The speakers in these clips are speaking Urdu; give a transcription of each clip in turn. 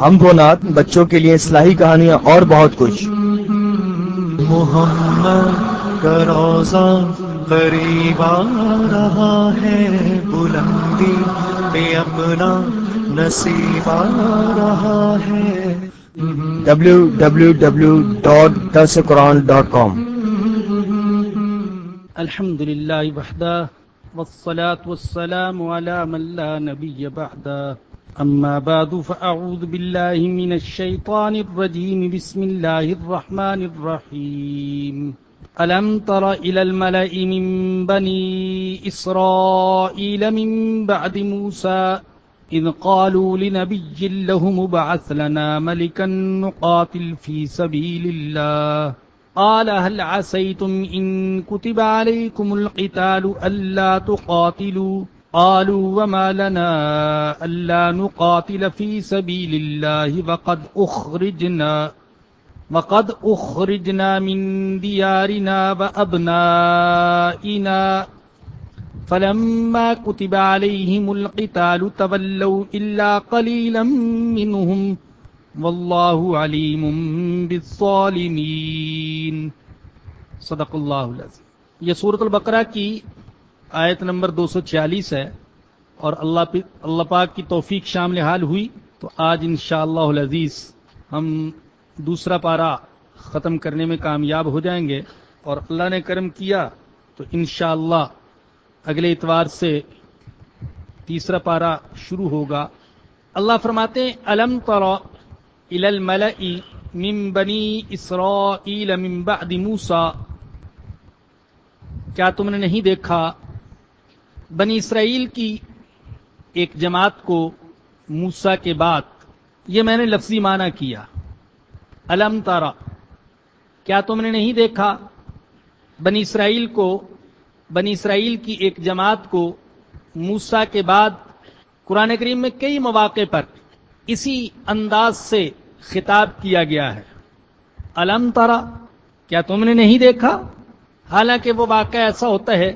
ہم کو نات بچوں کے لیے اصلاحی کہانیاں اور بہت کچھ۔ محمد کا روزہ قریب آ رہا ہے بلندی پہ اپنا نصیب آ رہا ہے۔ ڈبلو ڈبلو ڈبلو ڈاٹ درس قرآن ڈاٹ کام الحمد لله وحده والصلاة والسلام على من لا نبي بعده أما بعد، فأعوذ بالله من الشيطان الرجيم. بسم الله الرحمن الرحيم. ألم تر إلى الملأ من بني إسرائيل من بعد موسى؟ إذ قالوا لنبي له مبعث لنا ملكا نقاتل في سبيل الله. قال، هل عسيتم إن كتب عليكم القتال ألا تقاتلوا؟ قالوا وما لنا ألا نقاتل في سبيل الله وقد أخرجنا وقد أخرجنا من ديارنا وأبنائنا. فلما كتب عليهم القتال تولوا إلا قليلا منهم. واللہ علیم بالظالمین صدق اللہ العظیم یہ سورت البقرہ کی آیت نمبر دو سو چھیالیس ہے اور اللہ اللہ پاک کی توفیق شامل حال ہوئی تو آج انشاءاللہ العزیز ہم دوسرا پارا ختم کرنے میں کامیاب ہو جائیں گے اور اللہ نے کرم کیا تو انشاءاللہ اگلے اتوار سے تیسرا پارا شروع ہوگا۔ اللہ فرماتے ہیں، الم ترا من بنی اسرائیل من بعد موسیٰ؟ کیا تم نے نہیں دیکھا بنی اسرائیل کی ایک جماعت کو موسا کے بعد یہ میں نے لفظی معنی کیا۔ الم تارا کیا تم نے نہیں دیکھا؟ بنی اسرائیل کو، بنی اسرائیل کی ایک جماعت کو موسا کے بعد قرآن کریم میں کئی مواقع پر اسی انداز سے خطاب کیا گیا ہے۔ الم تارا کیا تم نے نہیں دیکھا؟ حالانکہ وہ واقعہ ایسا ہوتا ہے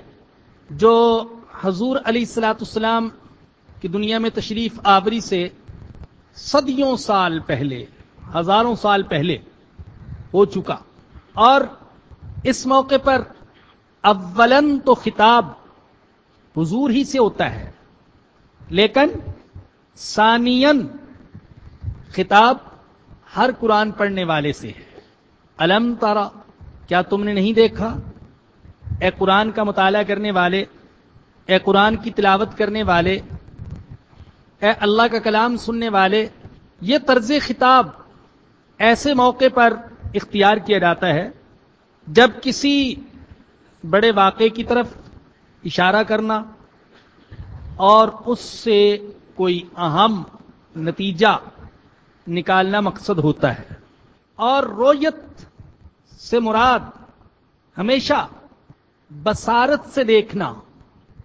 جو حضور علی السلاۃ السلام کی دنیا میں تشریف آوری سے صدیوں سال پہلے، ہزاروں سال پہلے ہو چکا۔ اور اس موقع پر اولن تو خطاب حضور ہی سے ہوتا ہے، لیکن ثانین خطاب ہر قرآن پڑھنے والے سے ہے۔ الم تارا کیا تم نے نہیں دیکھا؟ اے قرآن کا مطالعہ کرنے والے اے قرآن کی تلاوت کرنے والے، اے اللہ کا کلام سننے والے، یہ طرز خطاب ایسے موقع پر اختیار کیا جاتا ہے جب کسی بڑے واقعے کی طرف اشارہ کرنا اور اس سے کوئی اہم نتیجہ نکالنا مقصد ہوتا ہے۔ اور رویت سے مراد ہمیشہ بسارت سے دیکھنا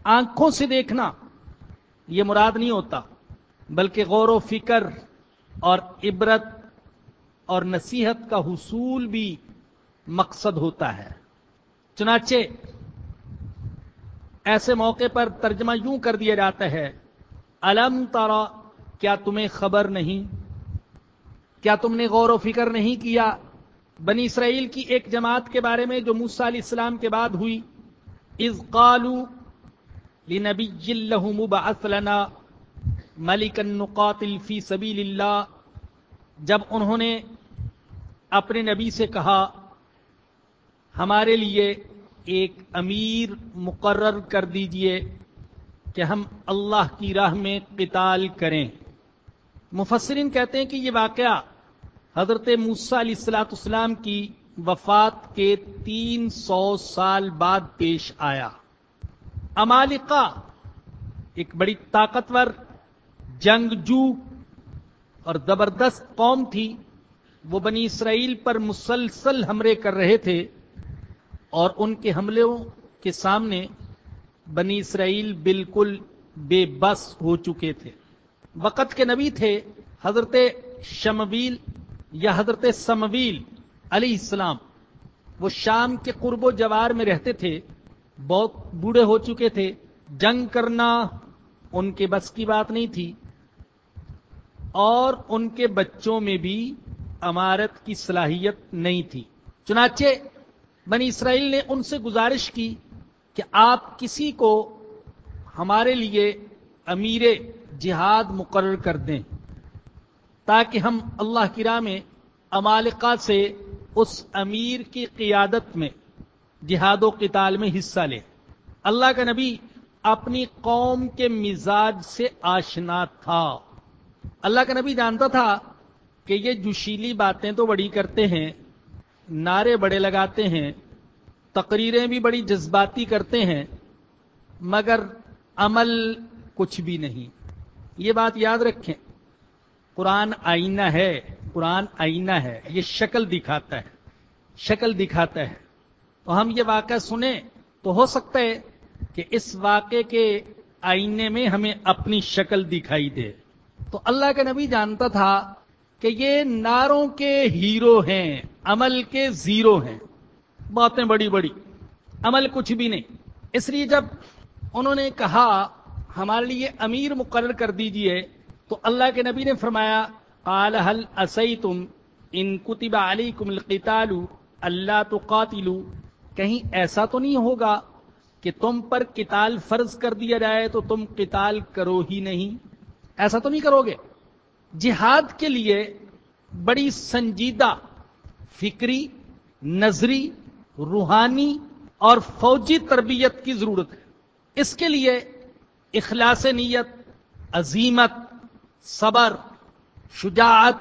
آنکھوں سے دیکھنا یہ مراد نہیں ہوتا، بلکہ غور و فکر اور عبرت اور نصیحت کا حصول بھی مقصد ہوتا ہے۔ چنانچہ ایسے موقع پر ترجمہ یوں کر دیا جاتا ہے، الم تارا کیا تمہیں خبر نہیں؟ کیا تم نے غور و فکر نہیں کیا؟ بنی اسرائیل کی ایک جماعت کے بارے میں جو موسا علیہ السلام کے بعد ہوئی از قالو لنبی اللہ مبعث لنا ملک نقاتل فی سبیل اللہ جب انہوں نے اپنے نبی سے کہا، ہمارے لیے ایک امیر مقرر کر دیجیے کہ ہم اللہ کی راہ میں قتال کریں۔ مفسرین کہتے ہیں کہ یہ واقعہ حضرت موسا علیہ السلاۃ اسلام کی وفات کے تین سو سال بعد پیش آیا۔ امالکا ایک بڑی طاقتور جنگجو اور زبردست قوم تھی، وہ بنی اسرائیل پر مسلسل حملے کر رہے تھے اور ان کے حملوں کے سامنے بنی اسرائیل بالکل بے بس ہو چکے تھے۔ وقت کے نبی تھے حضرت شمویل یا حضرت سمویل علیہ السلام۔ وہ شام کے قرب و جوار میں رہتے تھے۔ بہت بوڑھے ہو چکے تھے۔ جنگ کرنا ان کے بس کی بات نہیں تھی۔ اور ان کے بچوں میں بھی امارت کی صلاحیت نہیں تھی۔ چنانچہ بنی اسرائیل نے ان سے گزارش کی کہ آپ کسی کو ہمارے لیے امیر جہاد مقرر کر دیں تاکہ ہم اللہ کی راہ میں امالکہ سے اس امیر کی قیادت میں جہاد و قتال میں حصہ لے۔ اللہ کا نبی اپنی قوم کے مزاج سے آشنا تھا۔ اللہ کا نبی جانتا تھا کہ یہ جوشیلی باتیں تو بڑی کرتے ہیں، نعرے بڑے لگاتے ہیں، تقریریں بھی بڑی جذباتی کرتے ہیں، مگر عمل کچھ بھی نہیں۔ یہ بات یاد رکھیں، قرآن آئینہ ہے، قرآن آئینہ ہے، یہ شکل دکھاتا ہے، شکل دکھاتا ہے۔ تو ہم یہ واقعہ سنیں تو ہو سکتا ہے کہ اس واقعے کے آئینے میں ہمیں اپنی شکل دکھائی دے۔ تو اللہ کا نبی جانتا تھا کہ یہ ناروں کے ہیرو ہیں، عمل کے زیرو ہیں۔ باتیں بڑی بڑی، عمل کچھ بھی نہیں۔ اس لیے جب انہوں نے کہا، ہمارے لیے امیر مقرر کر دیجیے، تو اللہ کے نبی نے فرمایا، قال هل اسیتم ان کتب علیکم القتال اللہ تو قاتلو کہیں ایسا تو نہیں ہوگا کہ تم پر قتال فرض کر دیا جائے تو تم قتال کرو ہی نہیں؟ ایسا تو نہیں کرو گے؟ جہاد کے لیے بڑی سنجیدہ فکری، نظری، روحانی اور فوجی تربیت کی ضرورت ہے۔ اس کے لیے اخلاص نیت، عظیمت، صبر، شجاعت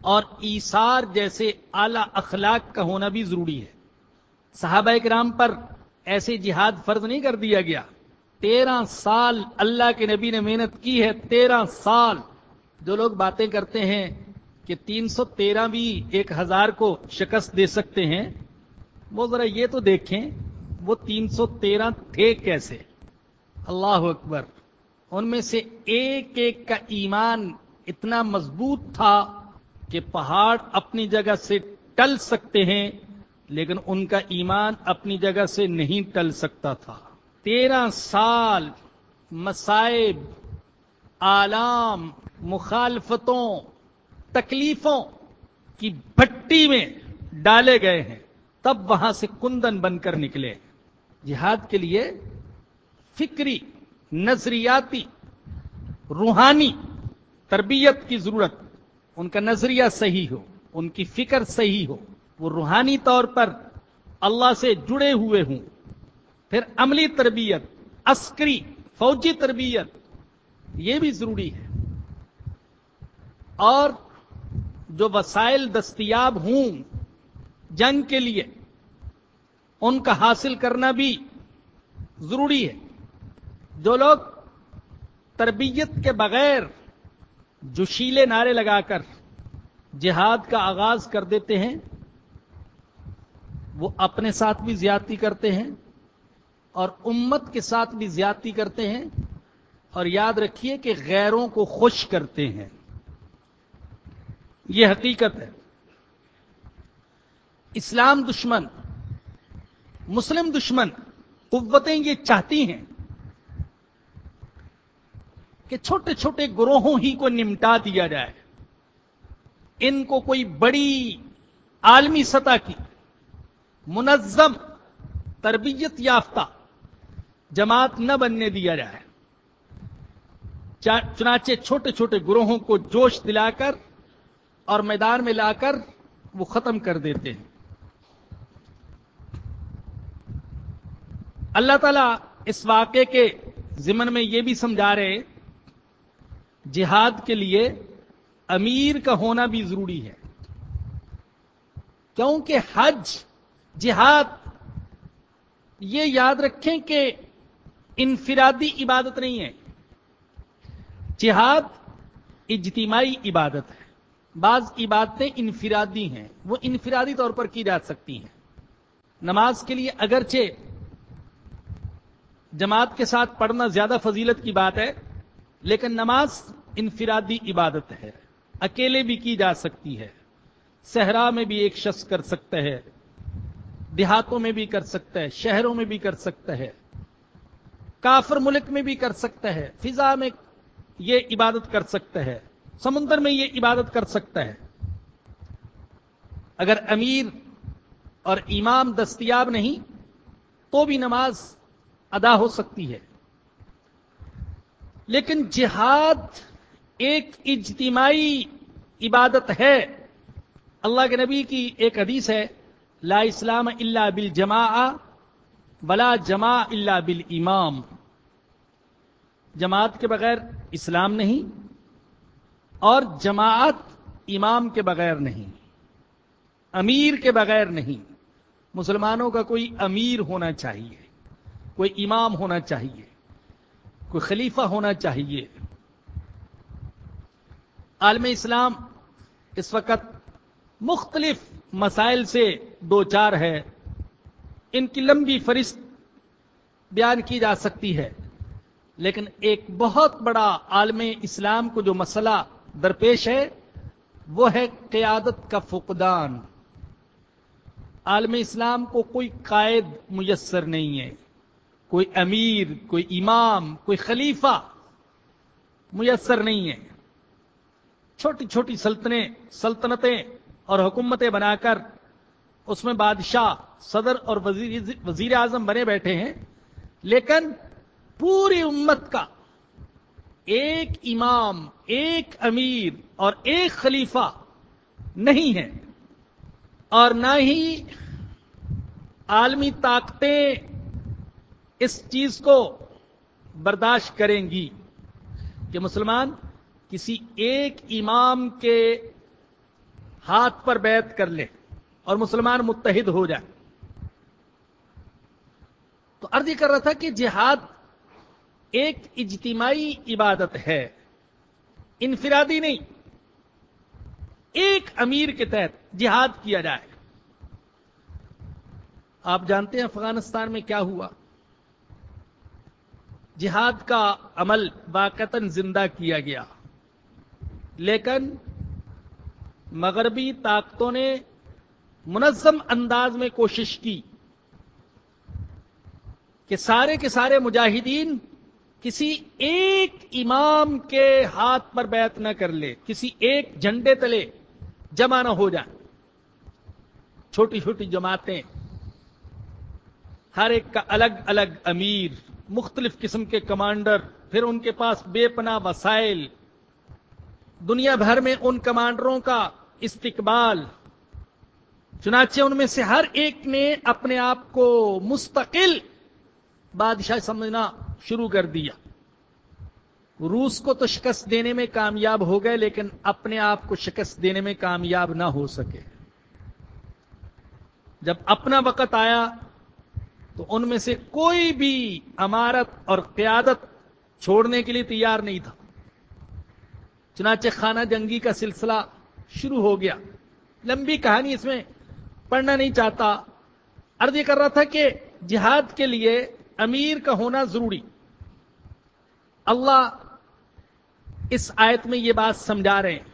اور ایثار جیسے اعلی اخلاق کا ہونا بھی ضروری ہے۔ صحابہ کرام پر ایسے جہاد فرض نہیں کر دیا گیا۔ تیرہ سال اللہ کے نبی نے محنت کی ہے، تیرہ سال۔ جو لوگ باتیں کرتے ہیں کہ تین سو تیرہ بھی ایک ہزار کو شکست دے سکتے ہیں، وہ ذرا یہ تو دیکھیں وہ تین سو تیرہ تھے کیسے؟ اللہ اکبر۔ ان میں سے ایک ایک کا ایمان اتنا مضبوط تھا کہ پہاڑ اپنی جگہ سے ٹل سکتے ہیں۔ لیکن ان کا ایمان اپنی جگہ سے نہیں ٹل سکتا تھا۔ تیرہ سال مسائب آلام، مخالفتوں، تکلیفوں کی بھٹی میں ڈالے گئے ہیں۔ تب وہاں سے کندن بن کر نکلے۔ جہاد کے لیے فکری، نظریاتی، روحانی تربیت کی ضرورت۔ ان کا نظریہ صحیح ہو، ان کی فکر صحیح ہو۔ وہ روحانی طور پر اللہ سے جڑے ہوئے ہوں۔ پھر عملی تربیت، عسکری، فوجی تربیت، یہ بھی ضروری ہے۔ اور جو وسائل دستیاب ہوں جنگ کے لیے، ان کا حاصل کرنا بھی ضروری ہے۔ جو لوگ تربیت کے بغیر جوشیلے نعرے لگا کر جہاد کا آغاز کر دیتے ہیں وہ اپنے ساتھ بھی زیادتی کرتے ہیں اور امت کے ساتھ بھی زیادتی کرتے ہیں اور یاد رکھیے کہ غیروں کو خوش کرتے ہیں۔ یہ حقیقت ہے۔ اسلام دشمن، مسلم دشمن قوتیں یہ چاہتی ہیں کہ چھوٹے چھوٹے گروہوں ہی کو نمٹا دیا جائے۔ ان کو کوئی بڑی عالمی سطح کی منظم تربیت یافتہ جماعت نہ بننے دیا جائے چنانچہ چھوٹے چھوٹے گروہوں کو جوش دلا کر اور میدان میں لا کر وہ ختم کر دیتے ہیں۔ اللہ تعالیٰ اس واقعے کے ضمن میں یہ بھی سمجھا رہے جہاد کے لیے امیر کا ہونا بھی ضروری ہے۔ کیونکہ حج جہاد، یہ یاد رکھیں کہ انفرادی عبادت نہیں ہے۔ جہاد اجتماعی عبادت ہے۔ بعض عبادتیں انفرادی ہیں، وہ انفرادی طور پر کی جا سکتی ہیں۔ نماز کے لیے اگرچہ جماعت کے ساتھ پڑھنا زیادہ فضیلت کی بات ہے، لیکن نماز انفرادی عبادت ہے۔ اکیلے بھی کی جا سکتی ہے۔ صحرا میں بھی ایک شخص کر سکتا ہے۔ دیہاتوں میں بھی کر سکتا ہے، شہروں میں بھی کر سکتا ہے۔ کافر ملک میں بھی کر سکتا ہے۔ فضا میں یہ عبادت کر سکتا ہے۔ سمندر میں یہ عبادت کر سکتا ہے۔ اگر امیر اور امام دستیاب نہیں، تو بھی نماز ادا ہو سکتی ہے۔ لیکن جہاد ایک اجتماعی عبادت ہے۔ اللہ کے نبی کی ایک حدیث ہے لا اسلام اللہ بل جما بلا جما اللہ بل امام جماعت کے بغیر اسلام نہیں اور جماعت امام کے بغیر نہیں۔ امیر کے بغیر نہیں۔ مسلمانوں کا کوئی امیر ہونا چاہیے، کوئی امام ہونا چاہیے، کوئی خلیفہ ہونا چاہیے۔ عالم اسلام اس وقت مختلف مسائل سے دو چار ہے، ان کی لمبی فرست بیان کی جا سکتی ہے۔ لیکن ایک بہت بڑا عالم اسلام کو جو مسئلہ درپیش ہے، وہ ہے قیادت کا فقدان۔ عالم اسلام کو کوئی قائد میسر نہیں ہے۔ کوئی امیر، کوئی امام، کوئی خلیفہ میسر نہیں ہے۔ چھوٹی چھوٹی سلطنیں، سلطنتیں اور حکومتیں بنا کر اس میں بادشاہ، صدر اور وزیر اعظم بنے بیٹھے ہیں، لیکن پوری امت کا ایک امام، ایک امیر اور ایک خلیفہ نہیں ہے۔ اور نہ ہی عالمی طاقتیں اس چیز کو برداشت کریں گی کہ مسلمان کسی ایک امام کے ہاتھ پر بیت کر لے۔ اور مسلمان متحد ہو جائے۔ تو عرض یہ کر رہا تھا کہ جہاد ایک اجتماعی عبادت ہے، انفرادی نہیں۔ ایک امیر کے تحت جہاد کیا جائے۔ آپ جانتے ہیں افغانستان میں کیا ہوا؟ جہاد کا عمل واقعتاً زندہ کیا گیا۔ لیکن مغربی طاقتوں نے منظم انداز میں کوشش کی کہ سارے کے سارے مجاہدین کسی ایک امام کے ہاتھ پر بیعت نہ کر لے، کسی ایک جھنڈے تلے جمع نہ ہو جائیں چھوٹی چھوٹی جماعتیں، ہر ایک کا الگ الگ امیر، مختلف قسم کے کمانڈر، پھر ان کے پاس بے پناہ وسائل۔ دنیا بھر میں ان کمانڈروں کا استقبال چنانچہ ان میں سے ہر ایک نے اپنے آپ کو مستقل بادشاہ سمجھنا شروع کر دیا۔ روس کو تو شکست دینے میں کامیاب ہو گئے، لیکن اپنے آپ کو شکست دینے میں کامیاب نہ ہو سکے۔ جب اپنا وقت آیا تو ان میں سے کوئی بھی امارت اور قیادت چھوڑنے کے لیے تیار نہیں تھا۔ چنانچہ خانہ جنگی کا سلسلہ شروع ہو گیا۔ لمبی کہانی اس میں پڑھنا نہیں چاہتا۔ عرض یہ کر رہا تھا کہ جہاد کے لیے امیر کا ہونا ضروری۔ اللہ اس آیت میں یہ بات سمجھا رہے ہیں۔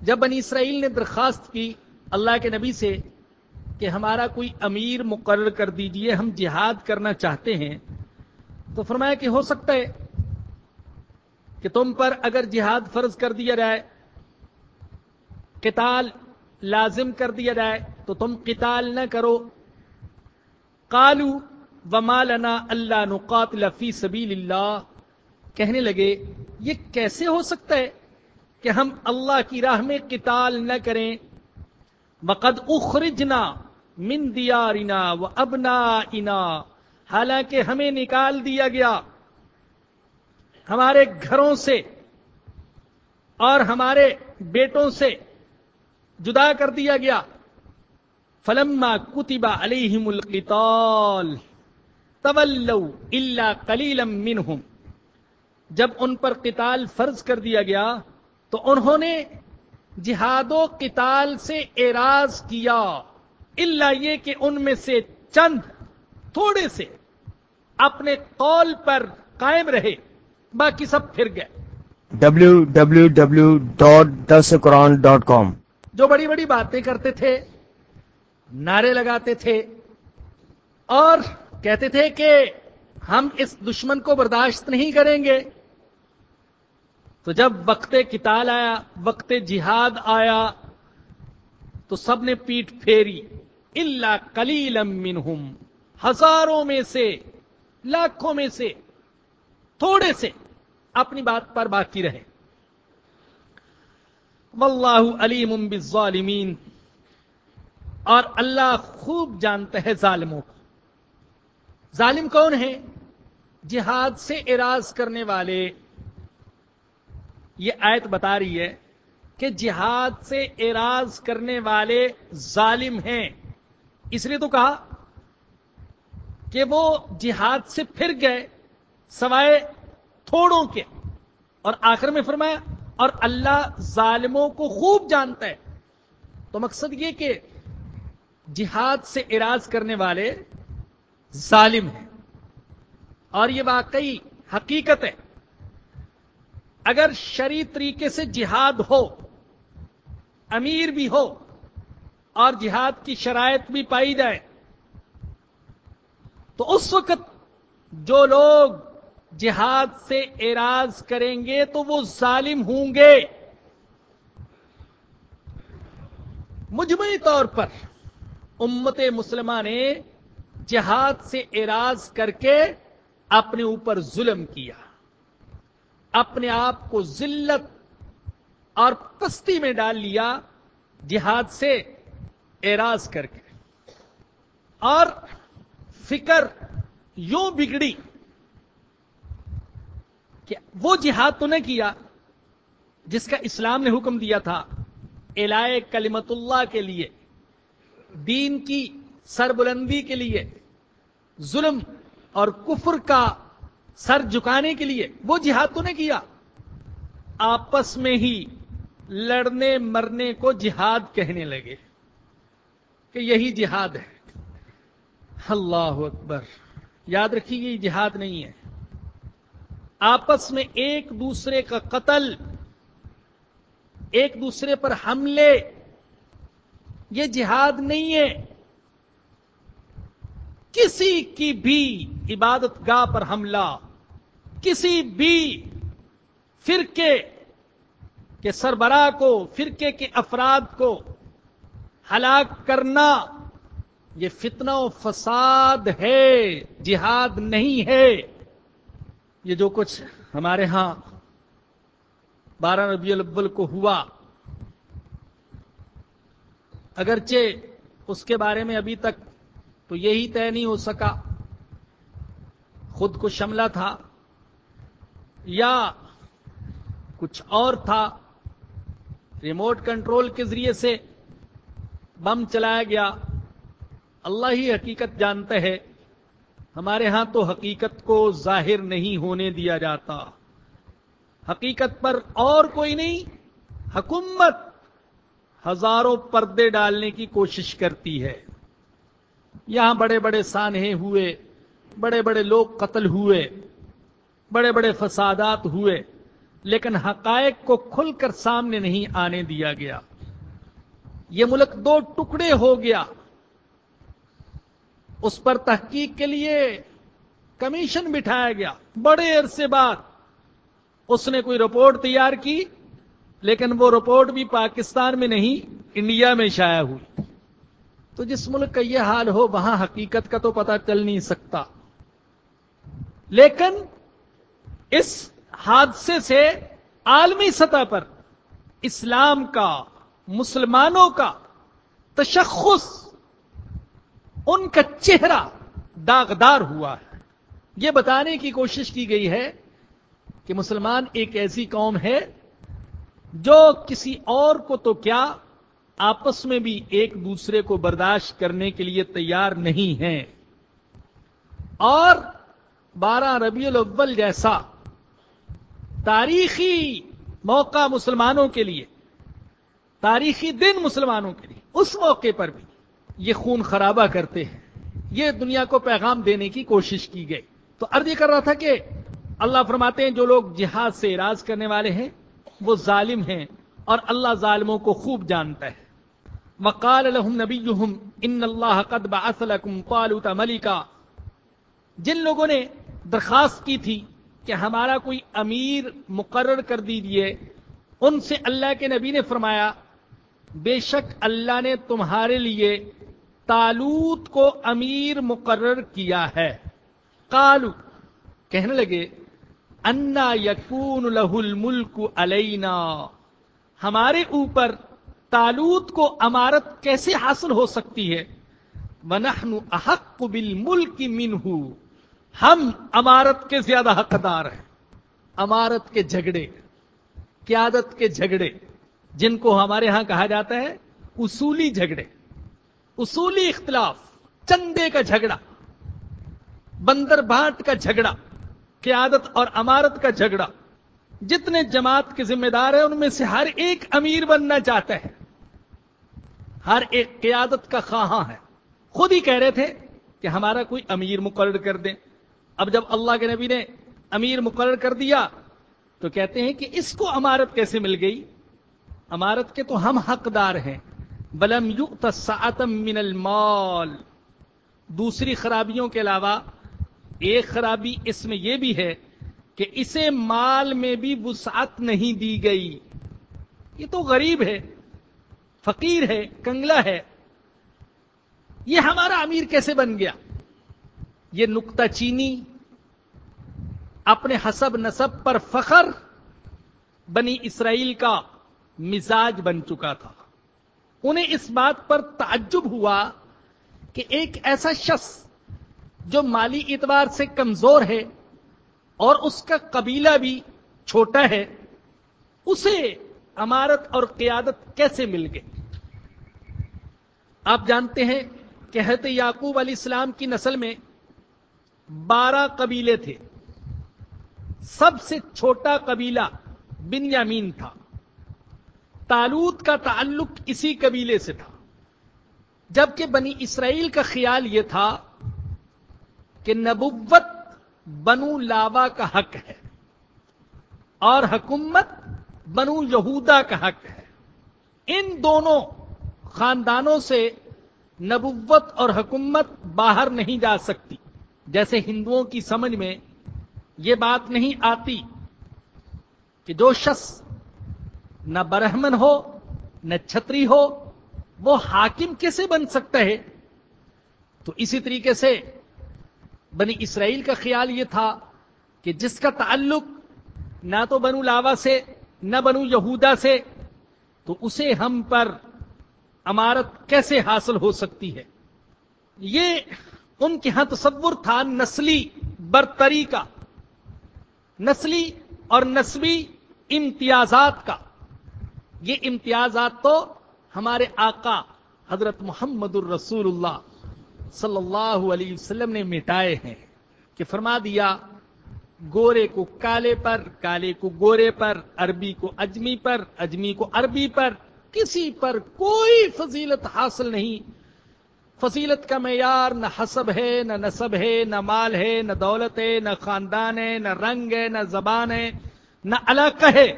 جب بنی اسرائیل نے درخواست کی اللہ کے نبی سے کہ ہمارا کوئی امیر مقرر کر دیجیے، ہم جہاد کرنا چاہتے ہیں، تو فرمایا کہ ہو سکتا ہے کہ تم پر اگر جہاد فرض کر دیا جائے، قتال لازم کر دیا جائے تو تم قتال نہ کرو۔ کالو و مالنا اللہ نقات فی سبیل اللہ۔ کہنے لگے، یہ کیسے ہو سکتا ہے کہ ہم اللہ کی راہ میں قتال نہ کریں؟ بقد اخرجنا من دیارنا و ابنا انا حالانکہ ہمیں نکال دیا گیا ہمارے گھروں سے اور ہمارے بیٹوں سے۔ جدا کر دیا گیا۔ فلما کتبا علیہم القتال طولوا الا قلیلا منہم۔ جب ان پر قتال فرض کر دیا گیا، تو انہوں نے جہاد و قتال سے اعراض کیا۔ اللہ یہ کہ ان میں سے چند تھوڑے سے اپنے قول پر قائم رہے، باقی سب پھر گئے۔ www.dasquran.com جو بڑی بڑی باتیں کرتے تھے، نعرے لگاتے تھے اور کہتے تھے کہ ہم اس دشمن کو برداشت نہیں کریں گے۔ تو جب وقت کتال آیا، وقت جہاد آیا، تو سب نے پیٹ پھیری۔ اللہ کلیل منہم ہزاروں میں سے، لاکھوں میں سے، تھوڑے سے اپنی بات پر باقی رہے۔ واللہ علیم بالظالمین۔ اور اللہ خوب جانتا ہے ظالموں کو۔ ظالم کون ہے جہاد سے اراض کرنے والے۔ یہ آیت بتا رہی ہے کہ جہاد سے اراض کرنے والے ظالم ہیں۔ اس لیے تو کہا کہ وہ جہاد سے پھر گئے سوائے تھوڑوں کے۔ اور آخر میں فرمایا اور اللہ ظالموں کو خوب جانتا ہے۔ تو مقصد یہ کہ جہاد سے اراض کرنے والے ظالم ہیں۔ اور یہ واقعی حقیقت ہے۔ اگر شری طریقے سے جہاد ہو، امیر بھی ہو، اور جہاد کی شرائط بھی پائی جائے، تو اس وقت جو لوگ جہاد سے اعراض کریں گے تو وہ ظالم ہوں گے۔ مجموعی طور پر امت مسلمہ نے جہاد سے اعراض کر کے اپنے اوپر ظلم کیا۔ اپنے آپ کو ذلت اور پستی میں ڈال لیا جہاد سے اعراض کر کے۔ اور فکر یوں بگڑی کہ وہ جہاد تو نے کیا جس کا اسلام نے حکم دیا تھا الائے کلمت اللہ کے لیے، دین کی سربلندی کے لیے، ظلم اور کفر کا سر جھکانے کے لیے، وہ جہاد تو نے کیا۔ آپس میں ہی لڑنے مرنے کو جہاد کہنے لگے کہ یہی جہاد ہے۔ اللہ اکبر۔ یاد رکھیے، یہ جہاد نہیں ہے۔ آپس میں ایک دوسرے کا قتل، ایک دوسرے پر حملے، یہ جہاد نہیں ہے۔ کسی کی بھی عبادت گاہ پر حملہ، کسی بھی فرقے کے سربراہ کو، فرقے کے افراد کو ہلاک کرنا، یہ فتنہ و فساد ہے، جہاد نہیں ہے۔ یہ جو کچھ ہمارے ہاں بارہ ربیع الاول کو ہوا، اگرچہ اس کے بارے میں ابھی تک تو یہی طے نہیں ہو سکا، خود کو شملہ تھا یا کچھ اور تھا۔ ریموٹ کنٹرول کے ذریعے سے بم چلایا گیا۔ اللہ ہی حقیقت جانتا ہے۔ ہمارے ہاں تو حقیقت کو ظاہر نہیں ہونے دیا جاتا۔ حقیقت پر اور کوئی نہیں، حکومت ہزاروں پردے ڈالنے کی کوشش کرتی ہے۔ یہاں بڑے بڑے سانحے ہوئے، بڑے بڑے لوگ قتل ہوئے، بڑے بڑے فسادات ہوئے، لیکن حقائق کو کھل کر سامنے نہیں آنے دیا گیا۔ یہ ملک دو ٹکڑے ہو گیا۔ اس پر تحقیق کے لیے کمیشن بٹھایا گیا۔ بڑے عرصے بعد اس نے کوئی رپورٹ تیار کی، لیکن وہ رپورٹ بھی پاکستان میں نہیں، انڈیا میں شائع ہوئی۔ تو جس ملک کا یہ حال ہو، وہاں حقیقت کا تو پتہ چل نہیں سکتا۔ لیکن اس حادثے سے عالمی سطح پر اسلام کا، مسلمانوں کا تشخص ان کا چہرہ داغدار ہوا ہے۔ یہ بتانے کی کوشش کی گئی ہے کہ مسلمان ایک ایسی قوم ہے جو کسی اور کو تو کیا آپس میں بھی ایک دوسرے کو برداشت کرنے کے لیے تیار نہیں ہے۔ اور بارہ ربیع الاول جیسا تاریخی موقع مسلمانوں کے لیے، تاریخی دن مسلمانوں کے لیے، اس موقع پر بھی یہ خون خرابہ کرتے ہیں۔ یہ دنیا کو پیغام دینے کی کوشش کی گئی۔ تو عرض یہ کر رہا تھا کہ اللہ فرماتے ہیں جو لوگ جہاد سے اراض کرنے والے ہیں، وہ ظالم ہیں اور اللہ ظالموں کو خوب جانتا ہے۔ وقال لهم نبيهم ان اللہ قد بعث لكم طالوت ملکا۔ جن لوگوں نے درخواست کی تھی کہ ہمارا کوئی امیر مقرر کر دیجیے، ان سے اللہ کے نبی نے فرمایا، بے شک اللہ نے تمہارے لیے تالوت کو امیر مقرر کیا ہے۔ کالو کہنے لگے، انا یقون لہ الملک علینا۔ ہمارے اوپر تالوت کو امارت کیسے حاصل ہو سکتی ہے؟ ونحن احق بالملک منہ۔ ہم امارت کے زیادہ حقدار ہیں۔ امارت کے جھگڑے، قیادت کے جھگڑے، جن کو ہمارے ہاں کہا جاتا ہے، اصولی جھگڑے۔ اصولی اختلاف، چندے کا جھگڑا، بندر بانٹ کا جھگڑا، قیادت اور امارت کا جھگڑا۔ جتنے جماعت کے ذمہ دار ہیں، ان میں سے ہر ایک امیر بننا چاہتا ہے۔ ہر ایک قیادت کا خواہاں ہے۔ خود ہی کہہ رہے تھے کہ ہمارا کوئی امیر مقرر کر دیں۔ اب جب اللہ کے نبی نے امیر مقرر کر دیا، تو کہتے ہیں کہ اس کو امارت کیسے مل گئی؟ امارت کے تو ہم حقدار ہیں۔ بلم من المال۔ دوسری خرابیوں کے علاوہ ایک خرابی اس میں یہ بھی ہے کہ اسے مال میں بھی وسعت نہیں دی گئی۔ یہ تو غریب ہے، فقیر ہے کنگلا ہے۔ یہ ہمارا امیر کیسے بن گیا؟ یہ نکتہ چینی، اپنے حسب نصب پر فخر بنی اسرائیل کا مزاج بن چکا تھا۔ انہیں اس بات پر تعجب ہوا کہ ایک ایسا شخص جو مالی اعتبار سے کمزور ہے اور اس کا قبیلہ بھی چھوٹا ہے، اسے امارت اور قیادت کیسے مل گئی؟ آپ جانتے ہیں کہ حضرت یعقوب علیہ السلام کی نسل میں بارہ قبیلے تھے۔ سب سے چھوٹا قبیلہ بن یامین تھا۔ تالوت کا تعلق اسی قبیلے سے تھا۔ جبکہ بنی اسرائیل کا خیال یہ تھا کہ نبوت بنو لاوا کا حق ہے اور حکومت بنو یہودا کا حق ہے۔ ان دونوں خاندانوں سے نبوت اور حکومت باہر نہیں جا سکتی۔ جیسے ہندوؤں کی سمجھ میں یہ بات نہیں آتی کہ جو شخص نہ برہمن ہو، نہ چھتری ہو، وہ حاکم کیسے بن سکتا ہے؟ تو اسی طریقے سے بنی اسرائیل کا خیال یہ تھا کہ جس کا تعلق نہ تو بنو لاوا سے، نہ بنو یہودا سے، تو اسے ہم پر امارت کیسے حاصل ہو سکتی ہے؟ یہ ان کے ہاں تصور تھا نسلی برتری کا، نسلی اور نسبی امتیازات کا۔ یہ امتیازات تو ہمارے آقا حضرت محمد الرسول اللہ صلی اللہ علیہ وسلم نے مٹائے ہیں کہ فرما دیا، گورے کو کالے پر، کالے کو گورے پر، عربی کو اجمی پر، اجمی کو عربی پر، کسی پر کوئی فضیلت حاصل نہیں۔ فضیلت کا معیار نہ حسب ہے، نہ نصب ہے، نہ مال ہے، نہ دولت ہے، نہ خاندان ہے، نہ رنگ ہے، نہ زبان ہے، نہ علاقہ ہے۔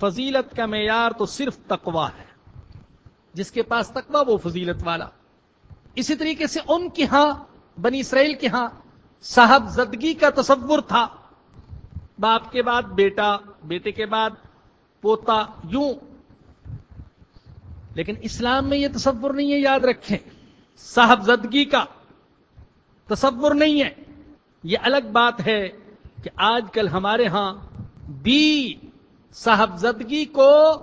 فضیلت کا معیار تو صرف تقوا ہے۔ جس کے پاس تقوا وہ فضیلت والا۔ اسی طریقے سے ان کے ہاں بنی اسرائیل کے ہاں صاحب زدگی کا تصور تھا۔ باپ کے بعد بیٹا، بیٹے کے بعد پوتا، یوں۔ لیکن اسلام میں یہ تصور نہیں ہے، یاد رکھیں۔ صاحب زدگی کا تصور نہیں ہے۔ یہ الگ بات ہے کہ آج کل ہمارے ہاں بھی صاحب زدگی کو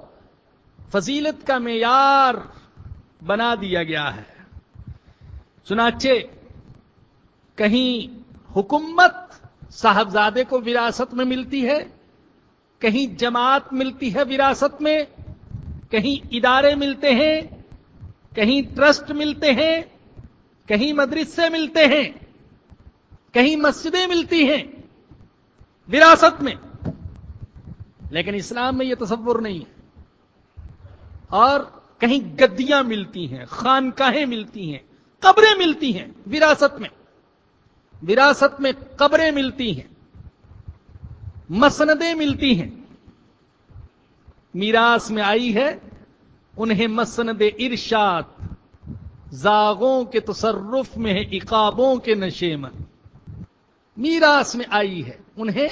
فضیلت کا معیار بنا دیا گیا ہے۔ چنانچہ کہیں حکومت صاحبزادے کو وراثت میں ملتی ہے، کہیں جماعت ملتی ہے وراثت میں، کہیں ادارے ملتے ہیں، کہیں ٹرسٹ ملتے ہیں، کہیں مدرسے ملتے ہیں، کہیں مسجدیں ملتی ہیں۔ وراثت میں لیکن اسلام میں یہ تصور نہیں ہے۔ اور کہیں گدیاں ملتی ہیں، خانقاہیں ملتی ہیں، قبریں ملتی ہیں وراثت میں۔ وراثت میں قبریں ملتی ہیں، مسندیں ملتی ہیں۔ میراث میں آئی ہے، انہیں مسند ارشاد، زاغوں کے تصرف میں ہے اقابوں کے نشے میں۔ میراث میں آئی ہے، انہیں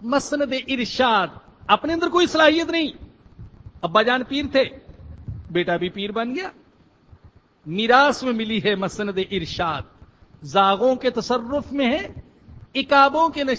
مسند ارشاد اپنے اندر کوئی صلاحیت نہیں۔ ابا جان پیر تھے، بیٹا بھی پیر بن گیا۔ میراث میں ملی ہے مسند ارشاد۔ زاغوں کے تصرف میں ہے اکابوں کے نشے